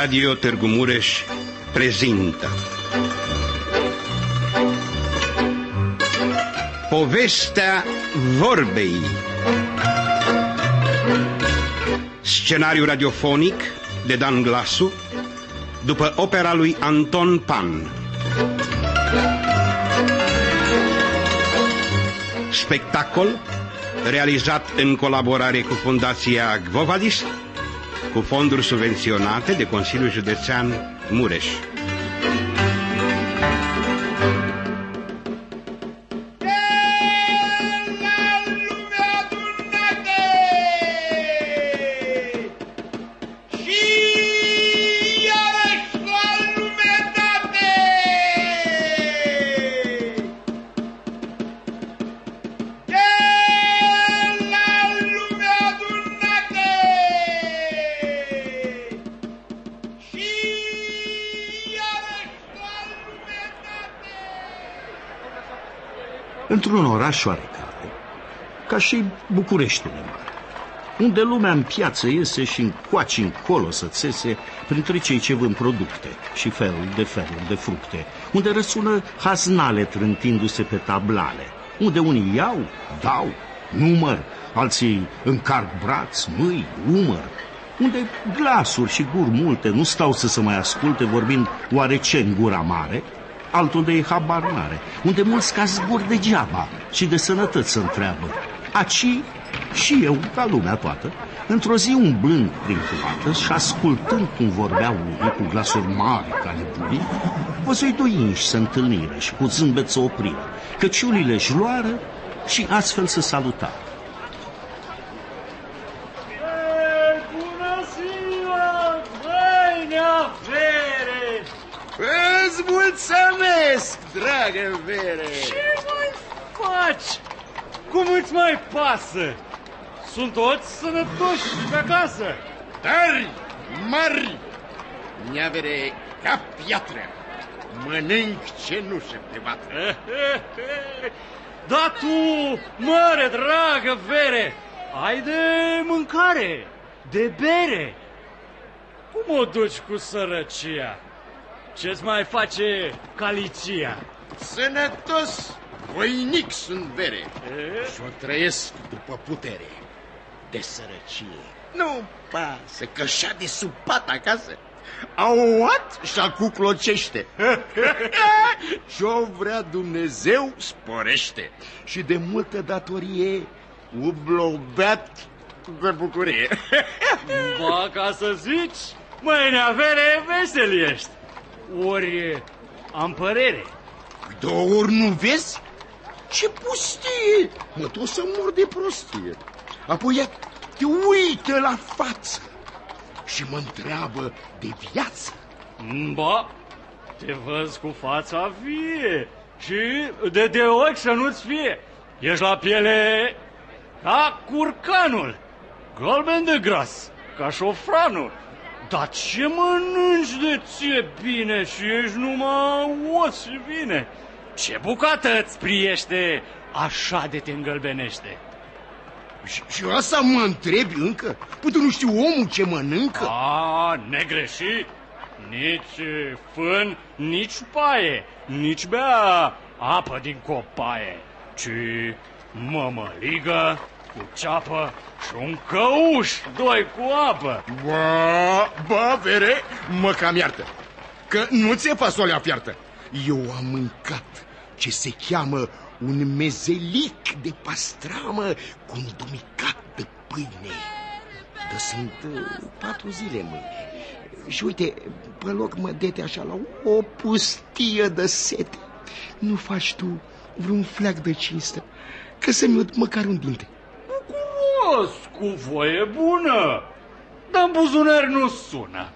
Radio Târgu Mureș prezintă. Povestea vorbei. Scenariu radiofonic de Dan Glasu după opera lui Anton Pan. Spectacol realizat în colaborare cu Fundația Gvovadis cu fonduri subvenționate de Consiliul Județean Mureș. Oraș oarecare, ca și Bucureștiul mare, unde lumea în piață iese și încoace încolo să țese printre cei ce vând producte și felul de feluri de fructe, unde răsună haznale trântindu-se pe tablale, unde unii iau, dau, număr, alții încarc braț, mâini, umăr, unde glasuri și guri multe nu stau să se mai asculte vorbind oarece în gura mare, altul de habar n-are, unde mulți ca zbor degeaba și de sănătăți se întreabă. Aci și eu, ca lumea toată, într-o zi umblând prin toată și ascultând cum vorbeau unii cu glasuri mari ca nebunii, văzui doi inși să întâlnire și cu zâmbet să opriră, căciulile își luară și astfel să saluta. Dragă Vere! Ce mai faci? Cum îți mai pasă? Sunt toți sănătoși pe acasă? Tari, mari, neavere ca piatră. Mănânc cenușă pe vatră. Da tu, mare dragă Vere, ai de mâncare, de bere. Cum o duci cu sărăcia? Ce-ți mai face calicia? Sănătos, voinic sunt Vere E? și o trăiesc după putere. De sărăcie nu pasă că și de supat acasă. Auat și cuclocește. Și-o vrea Dumnezeu sporește. Și de multă datorie ublobeat de bucurie. Ba, ca să zici, măi, neavere, vesel ești. Ori am părere. Două ori nu vezi? Ce pustie! Mă, tu o să mor de prostie. Apoi ea te uită la față și mă întreabă de viață. Ba, te văz cu fața vie și de, de ochi să nu-ți fie. Ești la piele ca curcanul, galben de gras, ca șofranul. Dar ce mănânci de ție bine și ești numai os și vine? Ce bucată îți priește, așa de te îngălbenește? Și, și asta mă întrebi încă? Păi tu nu știu omul ce mănâncă? A, negreșit, nici fân, nici paie, nici bea apă din copaie, ci mămăligă cu ceapă și un căuș, doi cu apă. Ba, ba, vere, mă cam iartă, că nu ți-e fasolea fiartă. Eu am mâncat ce se cheamă un mezelic de pastramă cu un dumicat de pâine. Dar sunt uh, patru zile mâine. Și uite, pe loc mă dete așa la o pustie de sete. Nu faci tu vreun fleac de cinste, că să-mi ud măcar un dinte. Bucuros, cu voie bună, dar în buzunar nu sună.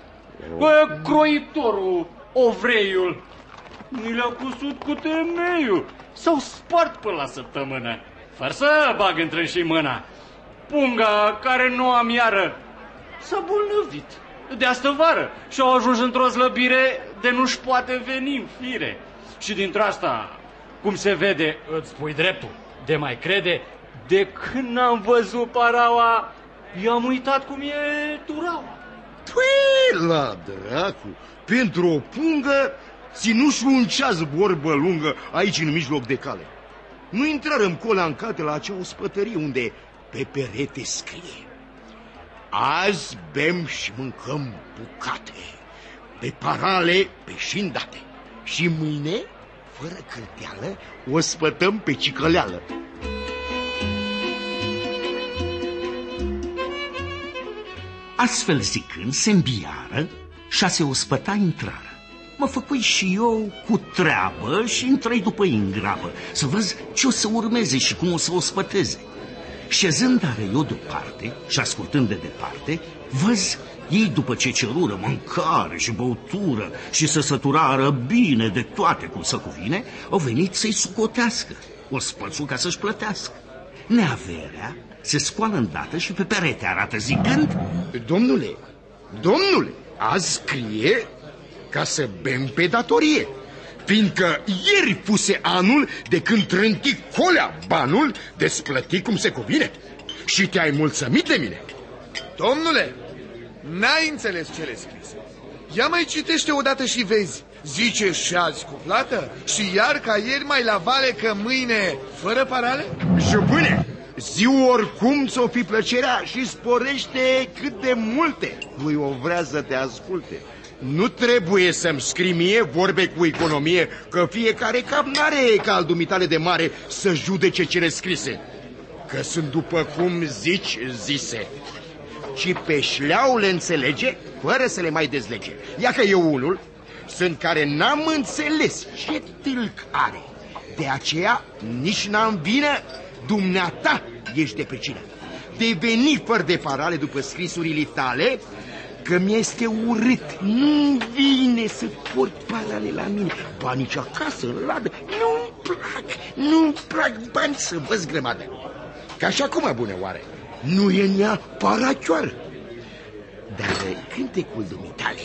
Bă, croitorul, ovreiul, mi le-a cusut cu temeiul. S-au spart până la săptămână, fără să bag între și mâna. Punga, care nu am iară, s-a bolnăvit de astă vară și au ajuns într-o slăbire de nu-și poate veni în fire. Și dintre asta, cum se vede, îți spui dreptul, de mai crede, de când n-am văzut paraua, i-am uitat cum e turaua. Păi, la dracu, pentru o pungă ținu și un ceas vorbă lungă aici în mijloc de cale. Nu intrarăm cate la acea ospătărie unde pe perete scrie. Azi bem și mâncăm bucate, pe parale pe șindate. Și mâine, fără cârteală, o spătăm pe cicăleală. Astfel zicând, se îmbiară și a se ospăta intrară. Mă făcui și eu cu treabă și intrăi după ei în grabă, să văz ce o să urmeze și cum o să o spăteze. Șezând are eu deoparte și ascultând de departe, văz ei după ce cerură mâncare și băutură și să săturară bine de toate cum să cuvine, au venit să-i sucotească, o spățu ca să-și plătească. Neaverea se scoală îndată și pe perete arată zicând... Domnule, domnule, azi scrie ca să bem pe datorie, fiindcă ieri puse anul de când trânti colea banul de splăti cum se cuvine și te-ai mulțumit de mine. Domnule, n-ai înțeles cele scrise. Ia mai citește odată și vezi. Zice și șazi cu plată și iar ca ieri mai la vale că mâine fără parale? Jupâne, Ziu oricum ți-o fi plăcerea și sporește cât de multe lui o vrea să te asculte. Nu trebuie să-mi scrii mie vorbe cu economie, că fiecare cap n-are ca dumitale de mare să judece cele scrise. Că sunt după cum zici zise. Ci pe șleau le înțelege, fără să le mai dezlege. Ia că eu unul sunt care n-am înțeles ce tâlc are. De aceea nici n-am vină dumneata ești de pricină. De veni fără de parale după scrisurile tale, că mi-este urât. Nu vine să port parale la mine. Ba nici acasă, în ladă. Nu-mi plac, nu-mi plac bani să văz grămadă. Ca așa cum bună oare? Nu e în ea paracioară. Dar cântecul dumitale,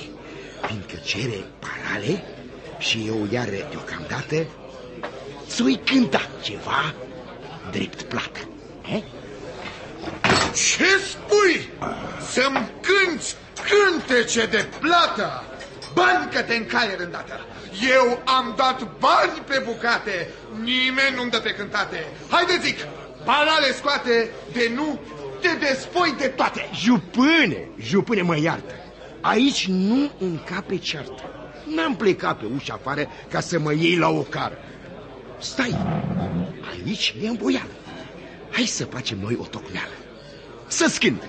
fiindcă cere parale și eu iar deocamdată, să-i cânta ceva drept plată. He? Ce spui? Să-mi cânti cântece de plată? Bani că te încaier îndată. Eu am dat bani pe bucate, nimeni nu-mi dă pe cântate. Haide zic, parale scoate, de nu te despoi de toate. Jupâne, jupâne mă iartă. Aici nu încape ceartă. N-am plecat pe ușa afară ca să mă iei la o cară. Stai, aici e îmboială. Hai să facem noi o tocmeală. Să schimb.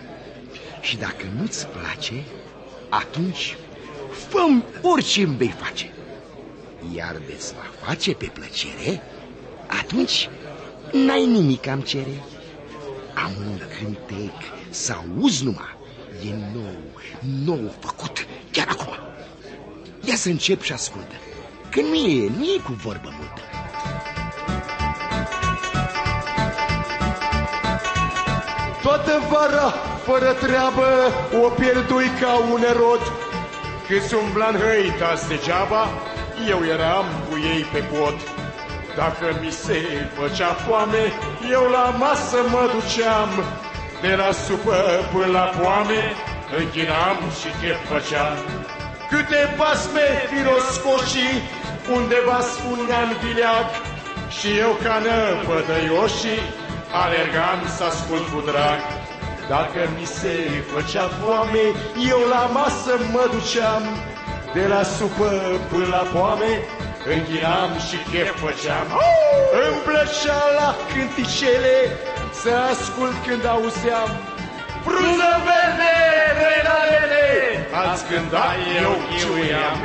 Și dacă nu-ți place, atunci făm orice îmi vei face. Iar de va face pe plăcere, atunci n-ai nimic am cere. Am un cântec să auzi numai. E nou, nou făcut, chiar acum. Ia să încep și ascultă, că nu e, nu e cu vorbă multă. Vara, fără treabă, o pierdui ca un erod. Câți umbla în hăita degeaba, eu eram cu ei pe pod. Dacă mi se făcea foame, eu la masă mă duceam. De la supă până la poame, închinam și chef făceam. Câte basme firoscoșii, undeva spuneam vileag, și eu ca năpădăioșii, alergam să ascult cu drag. Dacă mi se făcea foame, eu la masă mă duceam, de la supă până la poame, închinam și chef făceam. Îmi plăcea la cânticele să ascult când auzeam. Bruză verde, renalele, ați cânta eu chiuiam.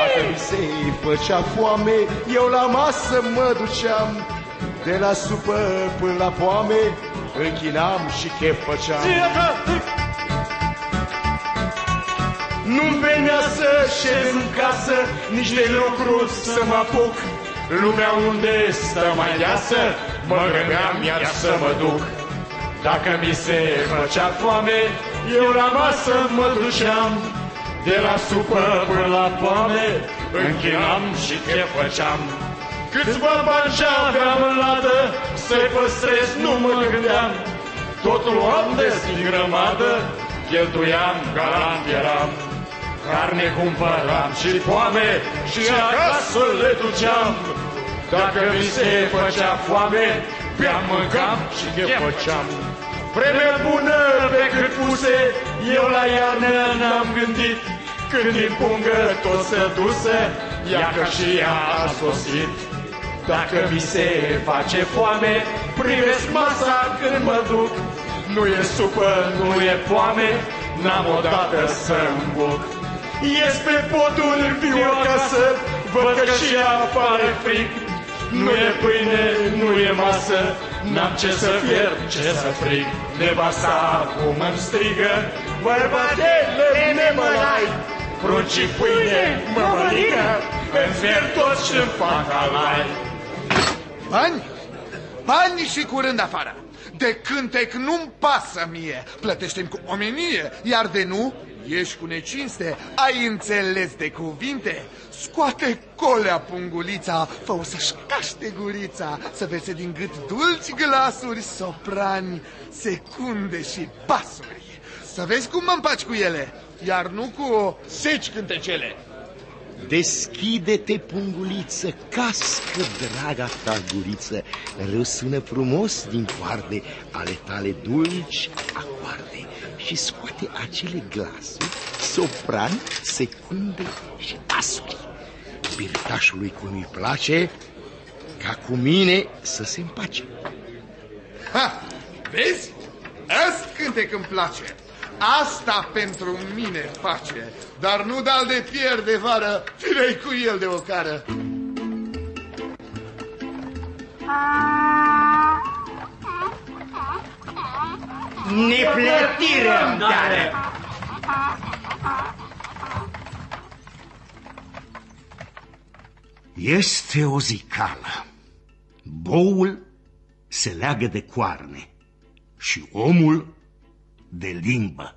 Dacă mi se făcea foame, eu la masă mă duceam, de la supă până la poame, închinam și chef făceam. Nu-mi venea să șez în casă, nici de lucru să mă apuc. Lumea unde stă mai deasă, mă gândeam iar să mă duc. Dacă mi se făcea foame, eu la masă mă duceam. De la supă până la poame, închinam și chef făceam. Câți bani ce aveam în ladă, să-i păstrez nu mă gândeam. Totul am des din grămadă, cheltuiam, galant eram. Carne cumpăram și foame și acasă le duceam. Dacă mi se făcea foame, pe-am mâncam și te făceam. Vreme bună pe cât puse, eu la iarnă n-am gândit, când din pungă tot să duse, ea că și ea a sosit. Dacă mi se face foame, privesc masa când mă duc, nu e supă, nu e foame, n-am odată să îmbuc. Ies pe podul, viu acasă, văd că și afară frig. Nu e pâine, nu e masă, n-am ce să fierb, ce să frig. Nevasta acum îmi strigă, bărbatele, nemălai, prunci pâine, mă măligă, îmi fier tot și-mi fac alai. Bani? Bani și curând afară. De cântec nu-mi pasă mie, plătește-mi cu omenie, iar de nu, ești cu necinste, ai înțeles de cuvinte? Scoate colea pungulița, fă să-și caște gurița, să vese din gât dulci glasuri, soprani, secunde și basuri. Să vezi cum mă împaci cu ele, iar nu cu seci cântecele. Deschide-te, punguliță, cască, draga ta guriță, Răsună frumos din coarde ale tale dulci acoarde Și scoate acele glasuri, sopran, secunde și asuri Birtașului cum îi place, ca cu mine să se împace Ha, vezi? Ăst cântec îmi place. Asta pentru mine face, dar nu dal de pierd de vară, firei cu el de o cară. Neplătire îmi dară. Este o zicală. Boul se leagă de coarne și omul de limbă.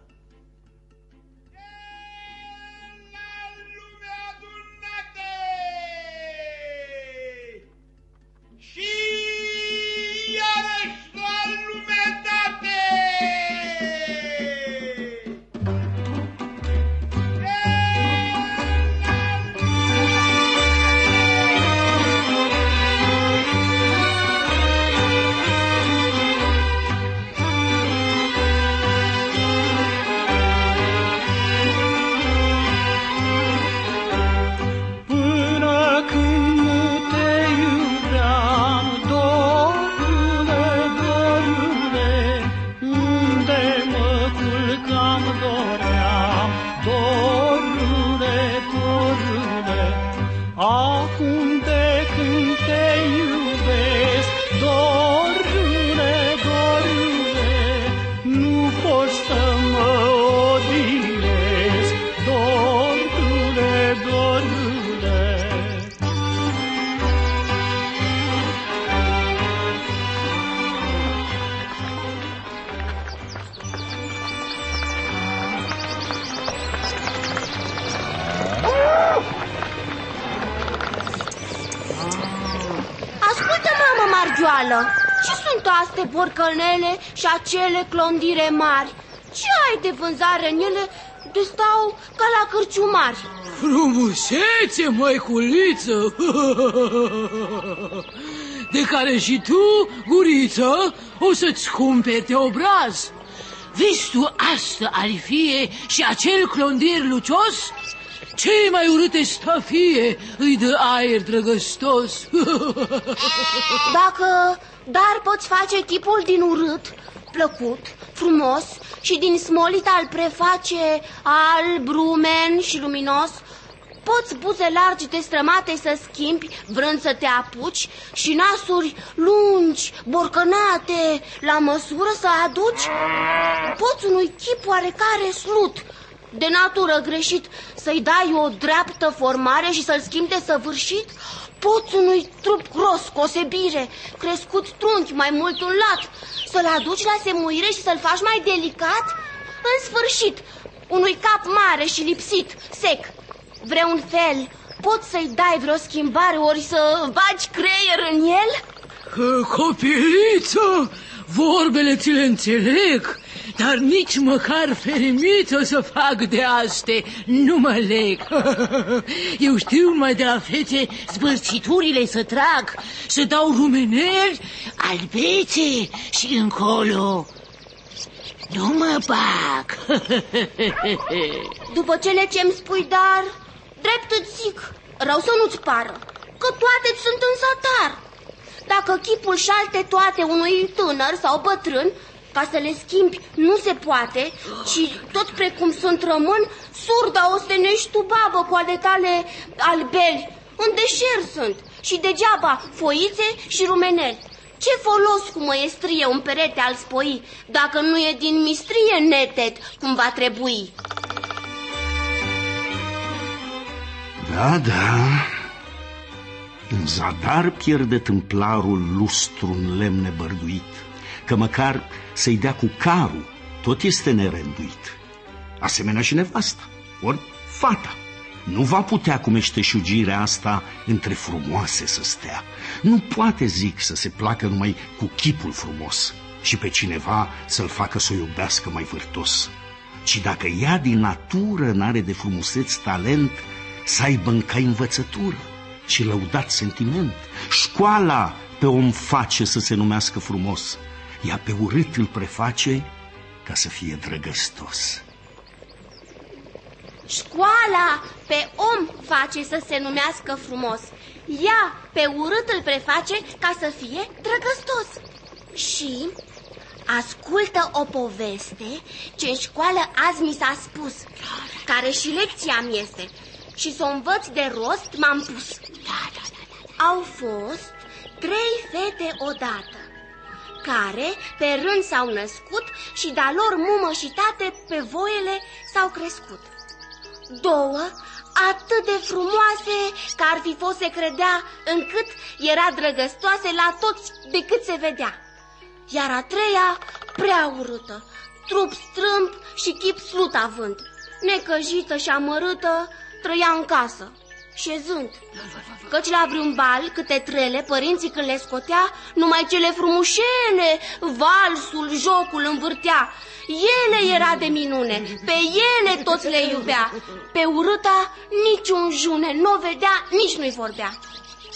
Mamă Margioală, ce sunt astea borcănele și acele clondire mari? Ce ai de vânzare în ele de stau ca la cârciumari? Frumusețe, măiculiță! De care și tu, guriță, o să-ți cumpete obraz. Vezi tu asta arifie și acel clondir lucios? Cei mai urâte stafie îi dă aer drăgăstos. Dacă dar poți face chipul din urât, plăcut, frumos și din smolit al preface alb, rumen și luminos, poți buze largi destrămate să schimbi vrând să te apuci și nasuri lungi, borcănate, la măsură să aduci? Poți unui chip oarecare slut, de natură greșit, să-i dai o dreaptă formare și să-l schimbi de săvârșit? Poți unui trup gros, cu o sebire, crescut trunchi mai mult un lat, să-l aduci la semuire și să-l faci mai delicat? În sfârșit, unui cap mare și lipsit, sec, vreun fel, poți să-i dai vreo schimbare ori să bagi creier în el? Copiliță, vorbele ți le înțeleg, dar nici măcar ferimită să fac de aste nu mă leg. Eu știu mai de la fete zbărțiturile să trag, să dau rumeneri, albețe și încolo. Nu mă bag. După cele ce-mi spui, dar drept îți zic, rău să nu-ți pară, că toate sunt în satar. Dacă chipul și șalte toate unui tânăr sau bătrân, ca să le schimbi nu se poate, ci tot precum sunt rămân, surda ostenești tu, babă, cu ale tale albeli. În deșert sunt și degeaba foițe și rumeneli. Ce folos cu măiestrie un perete al spoi, dacă nu e din mistrie netet cum va trebui? Da, da. În zadar pierde tâmplarul lustru în lemn nebărduit, că măcar să-i dea cu carul, tot este nerenduit. Asemenea și nevasta, ori fata. Nu va putea cu meșteșugirea asta între frumoase să stea. Nu poate, zic, să se placă numai cu chipul frumos și pe cineva să-l facă să o iubească mai vârtos. Ci dacă ea din natură n-are de frumuseț talent, să aibă în cai învățătură și lăudat sentiment. Școala pe om face să se numească frumos, ea pe urât îl preface ca să fie drăgăstos. Școala pe om face să se numească frumos. Ea pe urât îl preface ca să fie drăgăstos. Și ascultă o poveste ce în școală azi mi s-a spus, care și lecția mi este. Și să o învăț de rost m-am pus. Au fost trei fete odată care pe rând s-au născut și de-a lor mumă și tate pe voiele s-au crescut. Două atât de frumoase că ar fi fost se credea încât era drăgăstoase la toți decât se vedea. Iar a treia prea urâtă, trup strâmb și chip slut având, necăjită și amărâtă, trăia în casă, șezând. Căci la vreun bal, câte trele, părinții când le scotea, numai cele frumușele, valsul, jocul învârtea. Ele era de minune, pe ele toți le iubea. Pe urâta niciun june nu vedea, nici nu-i vorbea.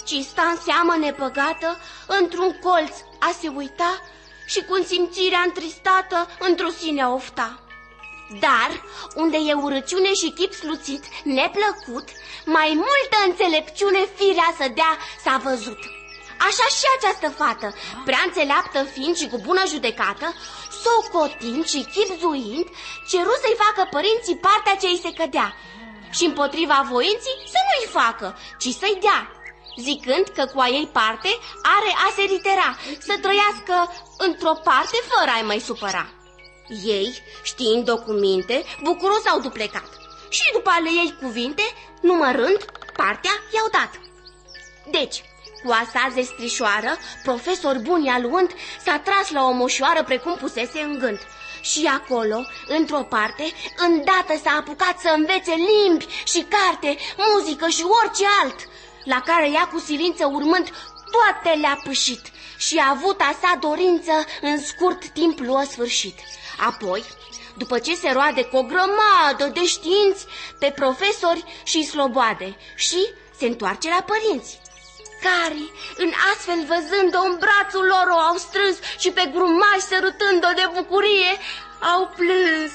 Ci sta în seamă nepăgată, într-un colț a se uita și cu simțirea întristată într-o sine ofta. Dar, unde e urăciune și chip sluțit, neplăcut, mai multă înțelepciune firea să dea s-a văzut. Așa și această fată, prea înțeleaptă fiind și cu bună judecată, socotind și chipzuind, ceru să-i facă părinții partea ce îi se cădea și împotriva voinții să nu-i facă, ci să-i dea, zicând că cu a ei parte are a se litera, să trăiască într-o parte fără a-i mai supăra. Ei, știind documinte, bucuros au duplecat și după ale ei cuvinte, numărând, partea i-au dat. Deci, cu asta zestrișoară, profesor bun i luând, s-a tras la o moșoară precum pusese în gând. Și acolo, într-o parte, îndată s-a apucat să învețe limbi și carte, muzică și orice alt, la care ea cu silință urmând toate le-a pășit și a avut a sa dorință în scurt timp luă sfârșit. Apoi, după ce se roade cu o grămadă de științi pe profesori și sloboade și se întoarce la părinți care, în astfel văzând-o în brațul lor, o au strâns și pe grumași sărutând-o de bucurie, au plâns.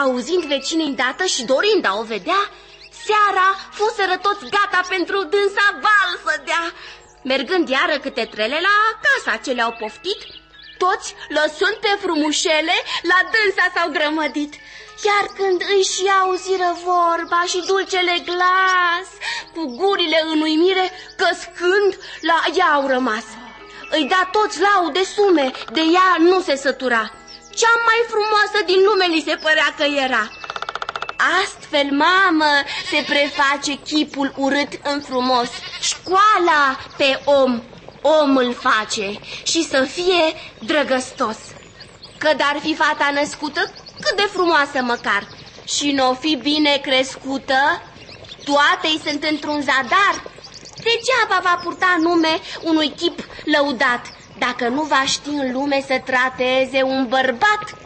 Auzind vecinii îndată și dorind a o vedea, seara fuseră toți gata pentru dânsa val să dea. Mergând iară câte trele la casa ce le-au poftit, toți, lăsând pe frumușele, la dânsa s-au grămădit. Iar când își și auziră vorba și dulcele glas, cu gurile în uimire, căscând, la ea au rămas. Îi da toți laude sume, de ea nu se sătura. Cea mai frumoasă din lume li se părea că era. Astfel, mamă, se preface chipul urât în frumos. Școala pe om om îl face și să fie drăgăstos. Că dar fi fata născută cât de frumoasă măcar și n-o fi bine crescută, toate îi sunt într-un zadar. Degeaba va purta nume unui chip lăudat, Dacă nu va ști în lume să trateze un bărbat,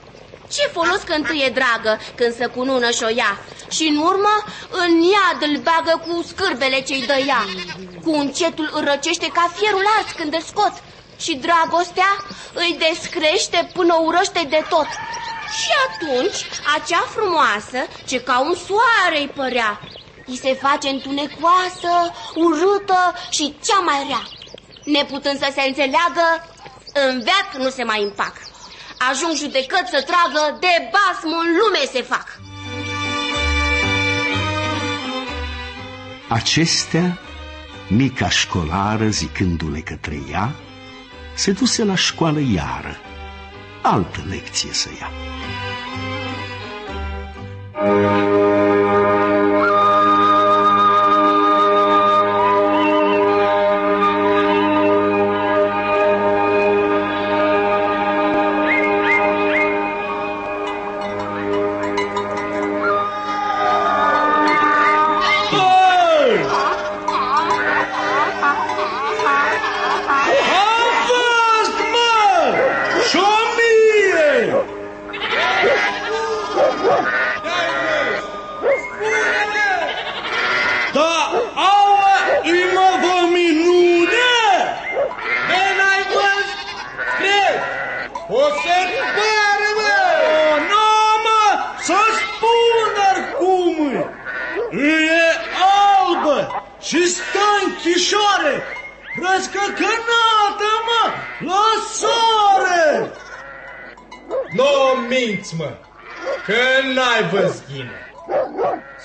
ce folos că întâi e dragă când să cunună și o ia? Și în urmă în iad îl bagă cu scârbele ce-i dă ea. Cu încetul îl răcește ca fierul ars când îl scot. Și dragostea îi descrește până urăște de tot. Și atunci acea frumoasă ce ca un soare îi părea îi se face întunecoasă, urâtă și cea mai rea. Neputând să se înțeleagă, în veac nu se mai împac Ajung judecăți să tragă, de basm în lume se fac. Acestea, mica școlară, zicându-le către ea, se duse la școală iară, altă lecție să ia.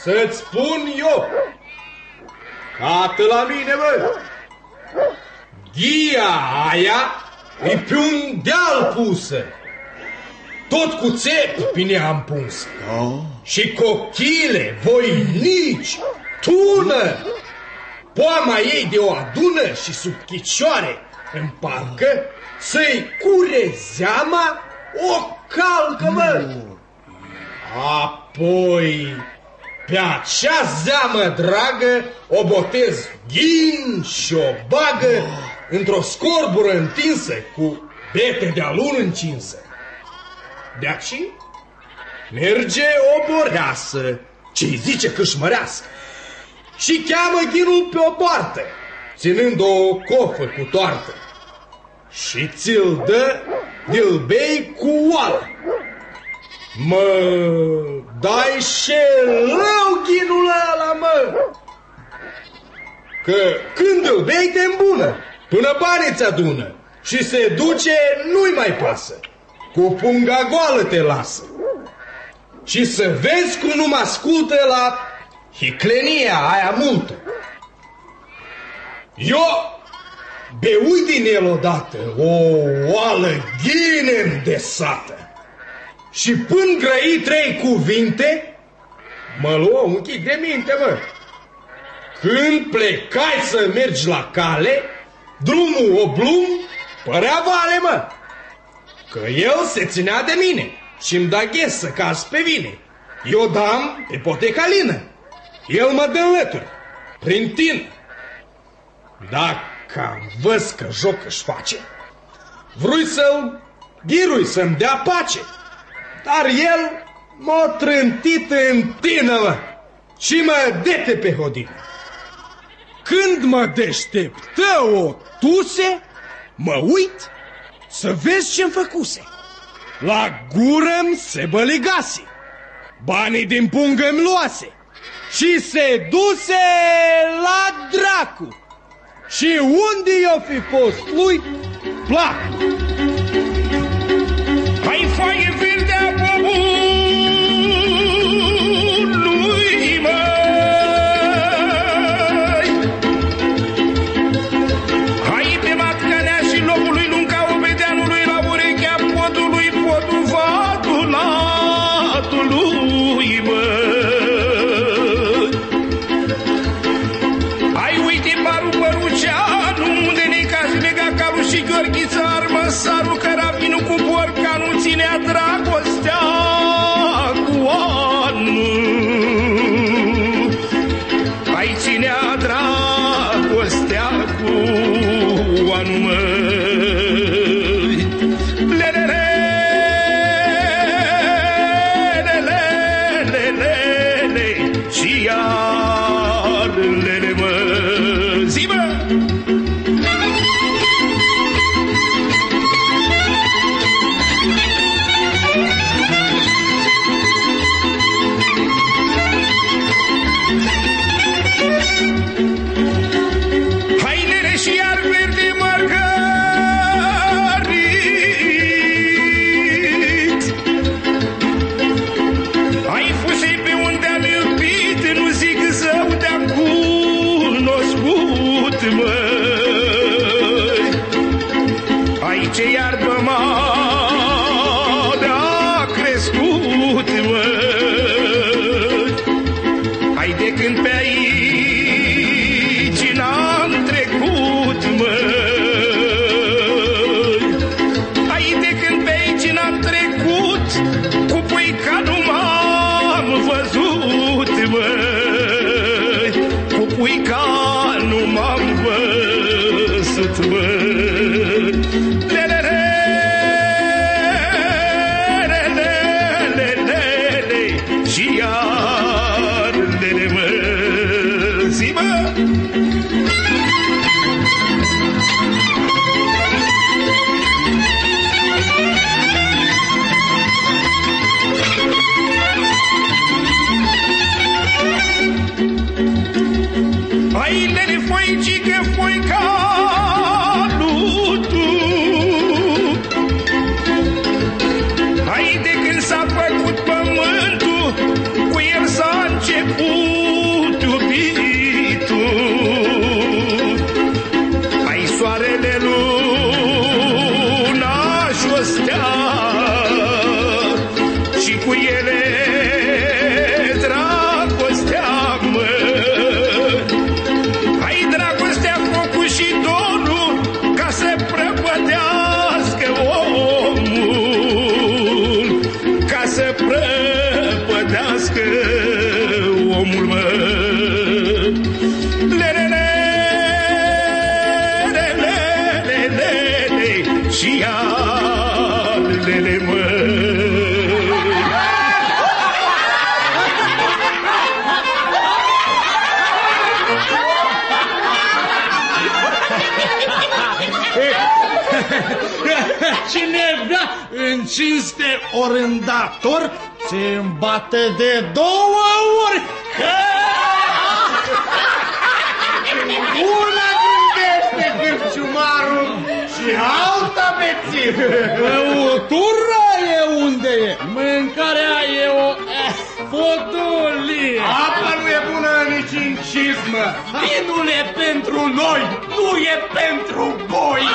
Să-ți spun eu, Cată la mine, bă! Ghia aia e pe un deal pusă. Tot cu țep bine am pus. Oh. Și cochile, voinici, tună. Poama ei de o adună și sub chicioare în parcă să-i cure zeama o calcă, mă. Apoi pe acea zeamă dragă o botez ghin și o bagă într-o scorbură întinsă cu bete de alun încinsă. De aici merge o boreasă ce zice câșmăreasă și cheamă ghinul pe o poartă, ținând o cofă cu toartă. Și ți-l dă de bei cu oală. Mă, dai și rău ghinul ăla, mă! Că când îl bei te îmbună, până banii ți adună și se duce, nu-i mai pasă. Cu punga goală te lasă. Și să vezi cum nu mă ascultă la hiclenia aia multă. Eu beui din el odată o oală ghine îndesată și până grăi trei cuvinte, mă luă un chic de minte, mă. Când plecai să mergi la cale, drumul oblum părea vale, mă. Că el se ținea de mine și îmi da ghes să cas pe vine. Eu dam pe potecalină. El mă dă înlături, prin tin. Dacă am văz că joc își face, vrui să-l ghirui, să-mi dea pace. Dar el m-a trântit în tină, mă, și mă dete pe hodină. Când mă deșteptă o tuse, mă uit să vezi ce-mi făcuse. La gură se băligase, banii din pungă mi luase și se duse la dracu. Și unde i-o fi fost lui, plac. chillar. Prăpădească omul mă Lelele, lele, lele, Și ia lele mă. Cine vrea în cinste orândator se îmbate de două ori. Una gândește cârciumarul și alta bețiv. Băutura e unde e, mâncarea e o eh, potolie. Apa nu e bună nici în cizmă. Vinul e pentru noi, nu e pentru voi.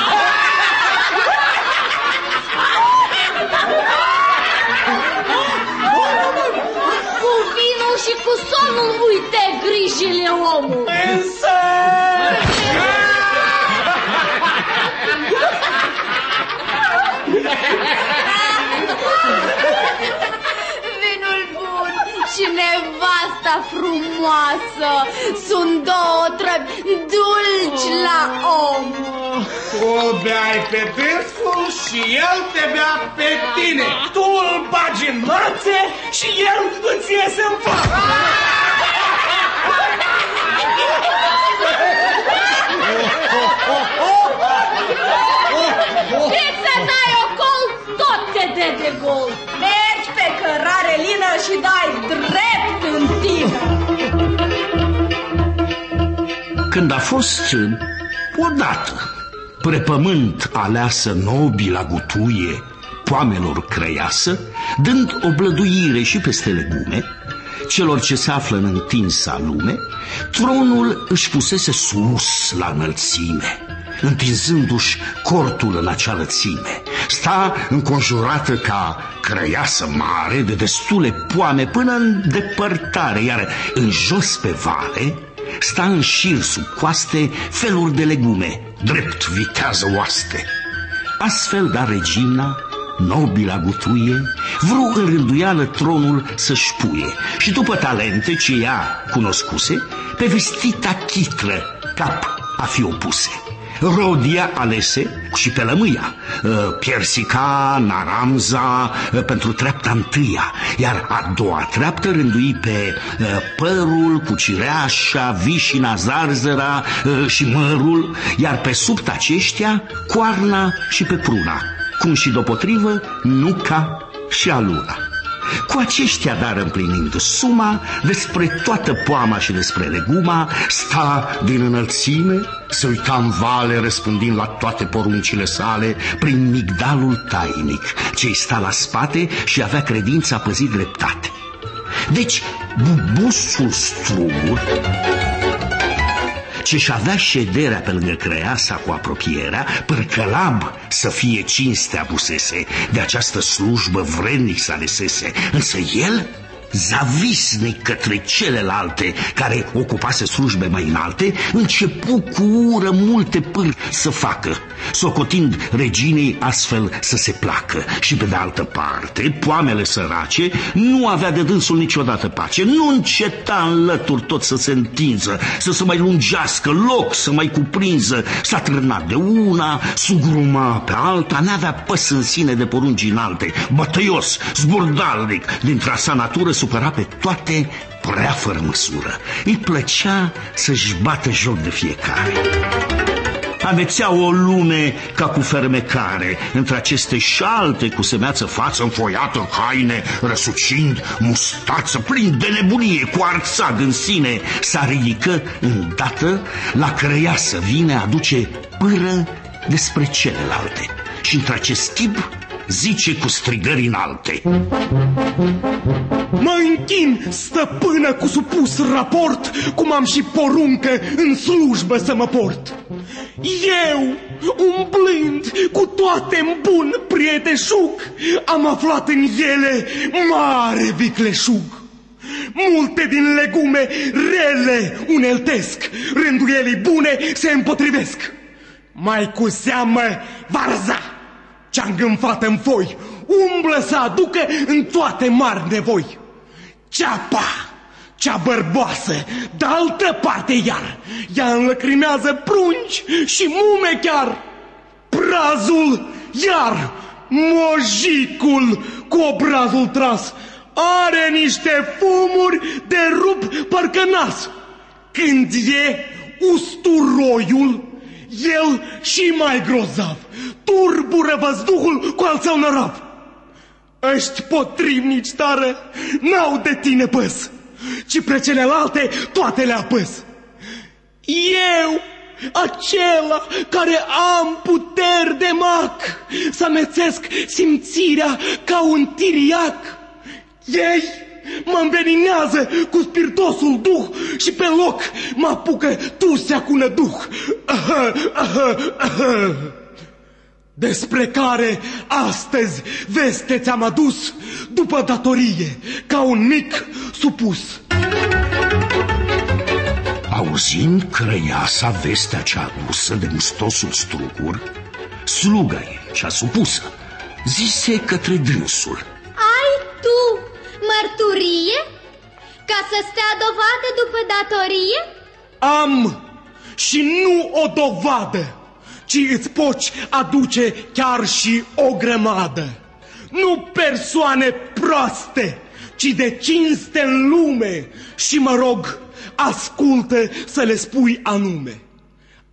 Cu vinul și cu somnul uite grijile omul. Însă... Vinul bun și nevasta frumoasă sunt două trăbi dulci la om. Tu beai pe dânsul și el te bea pe tine. Tu îl bagi în mațe și el îți iese în față. Cât să dai ocol, tot te dă de gol. Mergi pe cărare lină și dai drept în timp. Când a fost odată prepământ aleasă nobila gutuie poamelor crăiasă, dând o blăduire și peste legume, celor ce se află în întinsa lume, tronul își pusese sus la înălțime, întinzându-și cortul în acea lățime. Sta înconjurată ca crăiasă mare de destule poame până în depărtare, iar în jos pe vale sta în șir sub coaste feluri de legume, drept vitează oaste. Astfel da regina, nobila gutuie, vreo în rânduială tronul să-și puie și după talente ce ea cunoscuse, pe vestita chitră cap a fi opuse. Rodia alese și pe lămâia, Piersica, Naramza pentru treapta întâia, iar a doua treaptă rândui pe părul cu cireașa, vișina, zarzăra și mărul, iar pe sub aceștia coarna și pe pruna, cum și deopotrivă nuca și aluna. Cu aceștia, dar împlinind suma, despre toată poama și despre leguma, sta din înălțime, se uita în vale, răspândind la toate poruncile sale, prin migdalul tainic, ce-i sta la spate și avea credința păzit dreptate. Deci, bubusul strumur, ce-și avea șederea pe lângă creiasa cu apropierea, părcălab să fie cinstea busese, de această slujbă vrednic să alesese, însă el zavisnic către celelalte care ocupase slujbe mai înalte, începu cu ură multe pârți să facă, socotind reginei astfel să se placă. Și pe de altă parte, poamele sărace nu avea de dânsul niciodată pace, nu înceta în lături tot să se întinză, să se mai lungească, loc să mai cuprinză, s-a trânat de una, sugruma pe alta, n-avea păs în sine de porunci înalte, bătăios, zburdalnic, dintre sa natură supăra pe toate prea fără măsură. Îi plăcea să-și bată joc de fiecare. amețea o lume ca cu fermecare, între aceste și alte cu semeață față înfoiată, haine, răsucind, mustață, plin de nebunie, cu arțag în sine, s-a ridică îndată la crăiasă, vine aduce pâră despre celelalte. Și între acest chip zice cu strigări înalte. Mă închin, stăpână, cu supus raport, cum am și poruncă în slujbă să mă port. Eu, umblând cu toate în bun prieteșug, am aflat în ele mare vicleșug. Multe din legume rele uneltesc, rânduielii bune se împotrivesc. Mai cu seamă varza, ce-a îngânfat în foi, umblă să aducă în toate mari nevoi. Ceapa, cea bărboasă, de altă parte iar, ea înlăcrimează prunci și mume chiar. Prazul, iar, mojicul cu obrazul tras, are niște fumuri de rup parcă nas. Când e usturoiul, el și mai grozav, turbură văzduhul cu al său nărav. Ăști potrivnici tare n-au de tine păs, ci pre celelalte toate le apăs. Eu, acela care am puteri de mac, să mețesc simțirea ca un tiriac. Ei mă înveninează cu spiritosul duh și pe loc mă apucă tusea cu năduh. Aha, aha, aha despre care astăzi veste ți-am adus după datorie, ca un mic supus. Auzind crăiasa vestea cea adusă de mustosul strugur, sluga ei, cea supusă, zise către dânsul. Ai tu mărturie? Ca să stea dovadă după datorie? Am și nu o dovadă ci îți poți aduce chiar și o grămadă. Nu persoane proaste, ci de cinste în lume și mă rog, ascultă să le spui anume.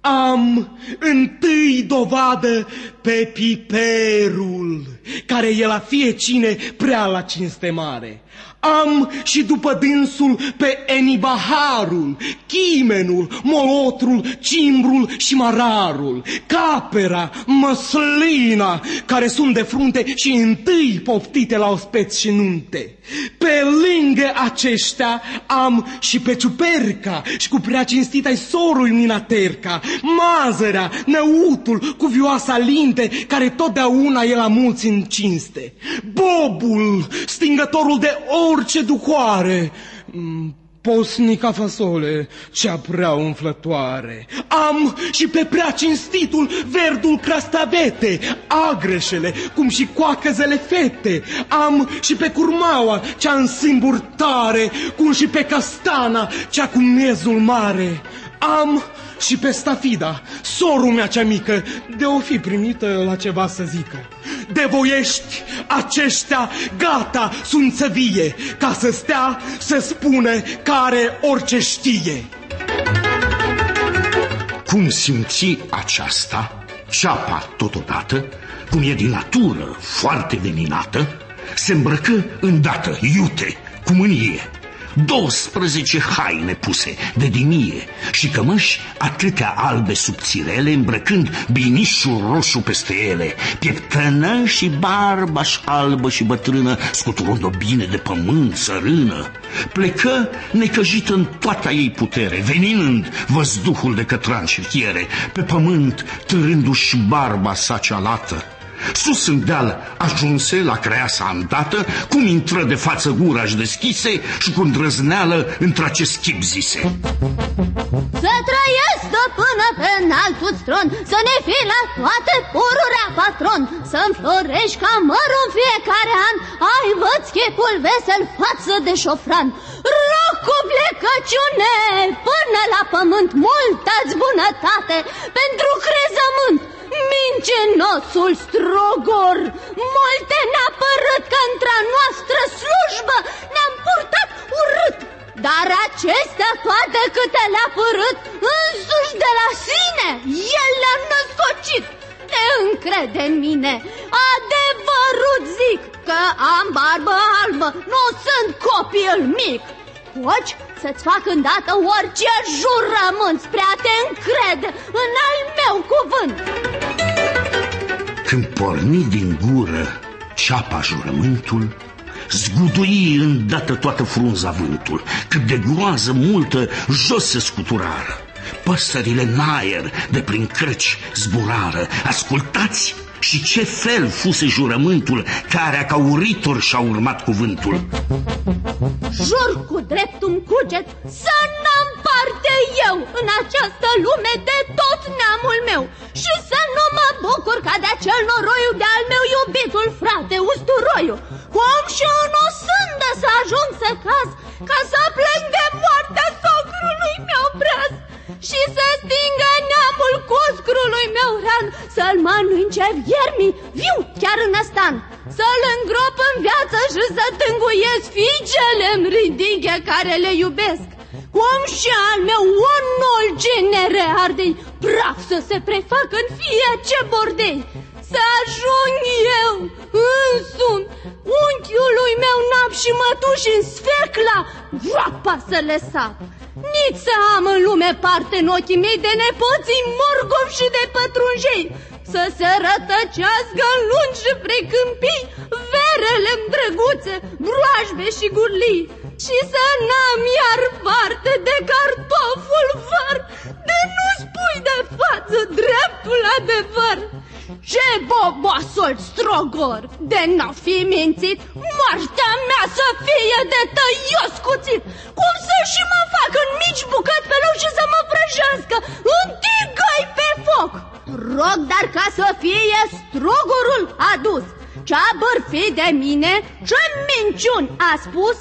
Am întâi dovadă pe piperul, care e la fie cine prea la cinste mare. Am și după dânsul pe Enibaharul, Chimenul, Molotrul, Cimbrul și Mararul, Capera, Măslina, care sunt de frunte și întâi poftite la ospeți și nunte. Pe lângă aceștia am și pe Ciuperca și cu prea cinstita sorul Minaterca, Mazărea, Năutul, cu vioasa linte, care totdeauna e la mulți în cinste. Bobul, stingătorul de orice duhoare, mm, Posnica fasole, cea prea umflătoare. Am și pe prea cinstitul verdul crastavete, agreșele, cum și coacăzele fete. Am și pe curmaua, cea în simbur tare, cum și pe castana, cea cu mezul mare. Am și pe stafida, sorul mea cea mică, de o fi primită la ceva să zică. De voiești aceștia gata sunt să vie, ca să stea să spune care orice știe. Cum simți aceasta, ceapa totodată, cum e din natură foarte veninată, se îmbrăcă îndată, iute, cu mânie 12 haine puse de dinie și cămăși atâtea albe subțirele, îmbrăcând binișul roșu peste ele, pieptănă și barba și albă și bătrână, scuturând-o bine de pământ sărână. Plecă necăjit în toată ei putere, venind văzduhul de cătran și fiere, pe pământ târându-și barba sa cealată. Sus în deal ajunse la creasa îndată, cum intră de față gura-și deschise și cu îndrăzneală într acest chip zise. Să trăiesc până pe înaltul tron, să ne fii la toate pururea patron, să înflorești ca mărul în fiecare an, ai văț chipul vesel față de șofran. Rog cu plecăciune până la pământ, multă-ți bunătate pentru crezământ. Mincinosul strogor, multe ne-a părât că într-a noastră slujbă ne-am purtat urât. Dar acestea toate câte le-a părât, însuși de la sine, el le-a crede în mine Adevărut zic că am barbă albă Nu sunt copil mic Poți să-ți fac îndată orice jurământ Spre a te încrede în al meu cuvânt Când porni din gură ceapa jurământul Zgudui îndată toată frunza vântul. Cât de groază multă jos se scuturară. Păsările în aer de prin crăci zburară. Ascultați și ce fel fuse jurământul Care ca uritor și-a urmat cuvântul. Jur cu dreptul cuget să n-am parte eu În această lume de tot neamul meu. Și să nu mă bucur ca de acel noroiu de-al meu iubitul frate Usturoiu Cum și în o sândă să ajung să caz Ca să plâng de moartea socrului meu breaz și să stingă neamul cuscrului meu ran, să-l mănânce viermi viu chiar în astan, să-l îngrop în viață și să tânguiesc fiicele-mi ridiche care le iubesc. Cum și al meu unul genere ardei, praf să se prefacă în fie ce bordei. Să ajung eu însumi unchiului meu nap și mătuși în sfecla, groapa să le sap. Nici să am în lume parte în ochii mei de nepoții morgov și de pătrunjei, să se rătăcească în lungi și precâmpii verele drăguțe, broașbe și gurlii, și să n-am iar parte de cartoful var, de nu spui de față dreptul adevăr. Ce bobosol strogor, de n-a fi mințit, moartea mea să fie de tăios cuțit, cum să și mă fac în mici bucăți pe loc și să mă prăjească, întigăi pe foc. Rog dar ca să fie strogorul adus, ce-a bărfi de mine, ce minciuni a spus,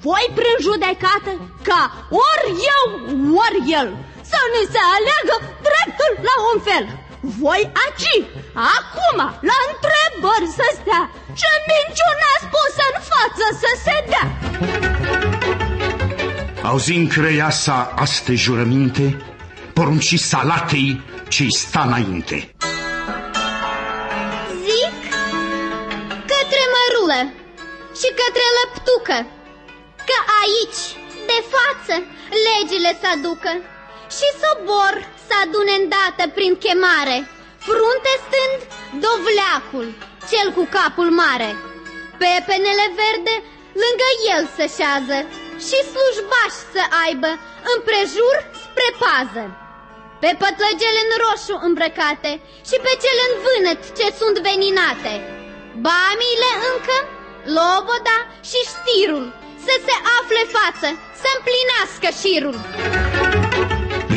voi prin judecată ca ori eu, ori el, să ne se aleagă dreptul la un fel. Voi aci, acum, la întrebări să stea Ce minciună spus în față să se dea. Auzind creiasa aste jurăminte Porunci salatei ce-i sta înainte. Zic către mărulă și către lăptucă Că aici, de față, legile să aducă Și sobor să adune îndată prin chemare Frunte stând dovleacul, cel cu capul mare. Pepenele verde lângă el să șează Și slujbași să aibă împrejur spre pază. Pe pătlăgele în roșu îmbrăcate Și pe cele în vânăt ce sunt veninate. Bamile încă, loboda și știrul Să se afle față, să împlinească șirul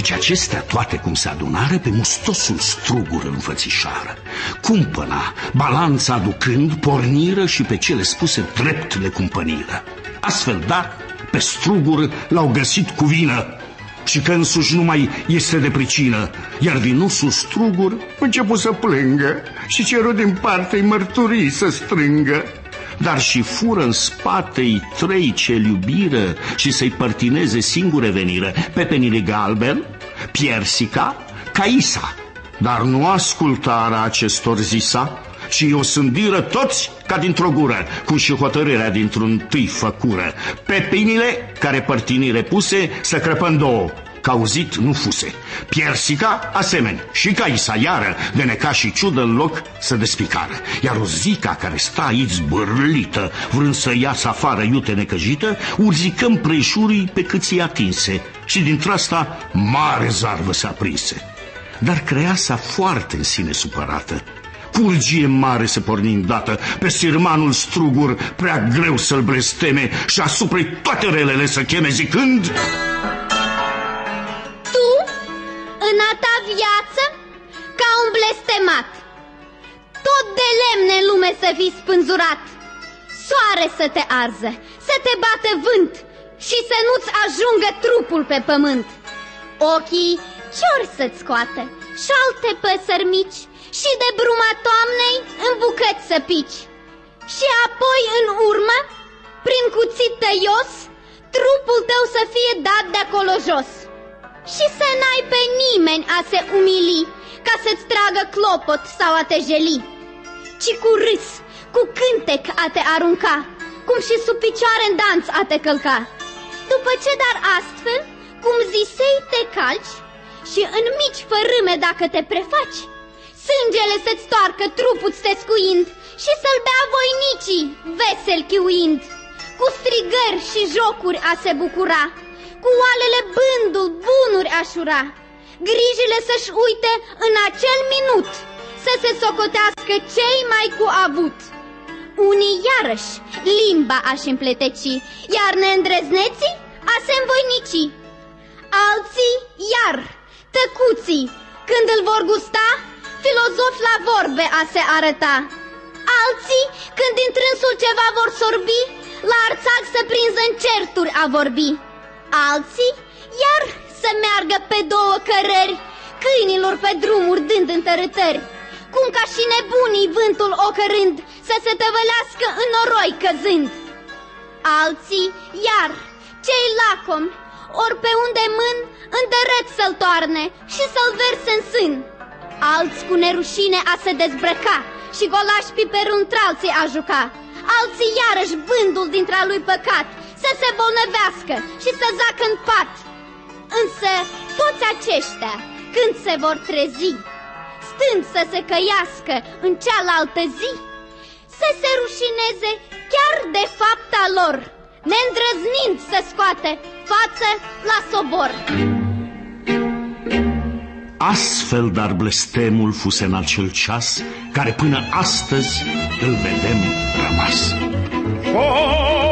deci acestea toate cum se adunară pe mustosul strugur în fățișară. Cumpăna, balanța aducând, porniră și pe cele spuse drept le cumpăniră. Astfel, da, pe strugur l-au găsit cu vină și că însuși nu mai este de pricină, iar vinosul strugur început să plângă și cerut din parte mărturii să strângă dar și fură în spate trei ce-l iubiră și să-i părtineze singure veniră, Pepenile Galben, Piersica, Caisa. Dar nu ascultarea acestor zisa, ci o sândiră toți ca dintr-o gură, cu și hotărârea dintr-un tâi făcură. Pepinile, care părtinire puse, să crăpă în două, cauzit nu fuse. Piersica, asemeni, și Caisa iară, de neca și ciudă în loc să despicară. Iar o zica care sta aici zbârlită, vrând să iasă afară iute necăjită, urzicăm prejurii pe cât i atinse și dintr asta mare zarvă s-a prinse. Dar creasa foarte în sine supărată, Curgie mare se porni îndată, pe sirmanul strugur, prea greu să-l blesteme și asupra toate relele să cheme zicând... în a ta viață ca un blestemat. Tot de lemne în lume să fii spânzurat, soare să te arză, să te bată vânt și să nu-ți ajungă trupul pe pământ. Ochii ciori să-ți scoată și alte păsări mici și de bruma toamnei în bucăți să pici. Și apoi în urmă, prin cuțit tăios, trupul tău să fie dat de acolo jos și să n-ai pe nimeni a se umili ca să-ți tragă clopot sau a te jeli, ci cu râs, cu cântec a te arunca, cum și sub picioare în danț a te călca. După ce dar astfel, cum zisei te calci și în mici fărâme dacă te prefaci, sângele să-ți toarcă trupul stescuind și să-l bea voinicii, vesel chiuind, cu strigări și jocuri a se bucura, cu oalele bândul bunuri așura, grijile să-și uite în acel minut, să se socotească cei mai cu avut. Unii iarăși limba aș împleteci, iar neîndrăzneții a se învoinici. Alții iar, tăcuții, când îl vor gusta, filozofi la vorbe a se arăta. Alții, când din trânsul ceva vor sorbi, la arțag să prinză în certuri a vorbi. Alții, iar să meargă pe două cărări, câinilor pe drumuri dând întărâtări. Cum ca și nebunii vântul ocărând, să se tăvălească în noroi căzând. Alții, iar, cei lacomi, ori pe unde mân, îndărăt să-l toarne și să-l verse în sân. Alți cu nerușine a se dezbrăca și golași piperul între a juca. Alții iarăși vândul dintre lui păcat, să se bolnăvească și să zacă în pat. Însă toți aceștia, când se vor trezi, stând să se căiască în cealaltă zi, să se rușineze chiar de fapta lor, neîndrăznind să scoate față la sobor. Astfel, dar blestemul fuse în acel ceas, care până astăzi îl vedem rămas. Foicica,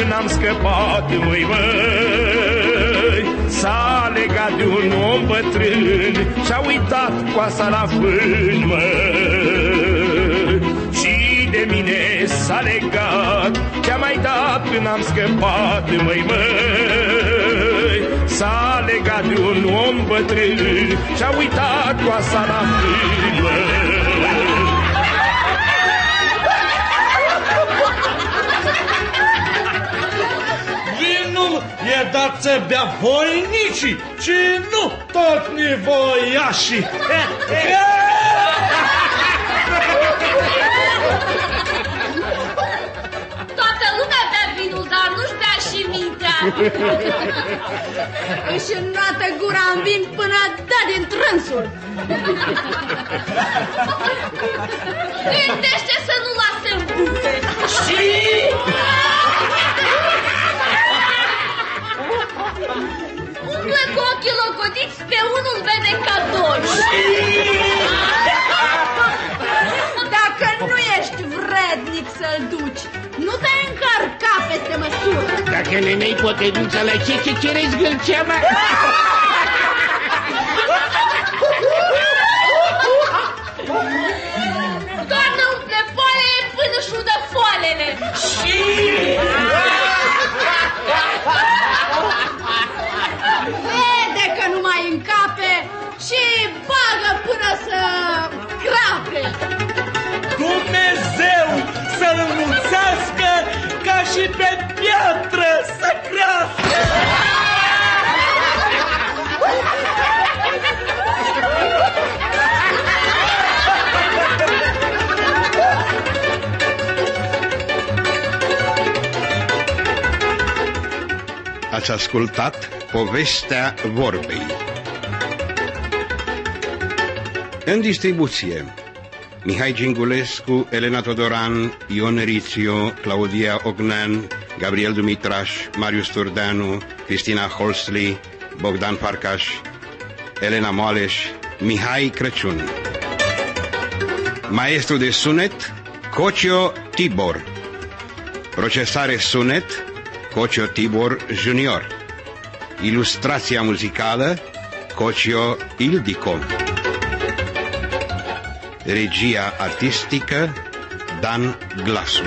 dat până am scăpat, măi măi. S-a legat de un om bătrân și-a uitat coasa la fân, măi. Și de mine s-a legat Ce-a mai dat când am scăpat, măi măi S-a legat de un om bătrân Și-a uitat coasa la fân, dat să bea voinicii, ci nu tot nevoiașii. Toată lumea bea vinul, dar nu-și bea și mintea. Își înnoată gura în vin până da din trânsul. Gândește să nu lase în bufe. Și... Umblă cu ochii locodiți pe unul vede ca doi. Dacă nu ești vrednic să-l duci, nu te încărca peste măsură. Dacă nenei potrivință la ce ce cere zgâlcea, mă? Ați ascultat povestea vorbei. În distribuție Mihai Gingulescu, Elena Todoran, Ion Rițio, Claudia Ognan, Gabriel Dumitraș, Marius Turdeanu, Cristina Holsley, Bogdan Farcaș, Elena Moaleș, Mihai Crăciun. Maestru de sunet, Cocio Tibor. Procesare sunet, Cocio Tibor Junior. Ilustrația muzicală, Cocio Ildico. Regia artistică, Dan Glasu.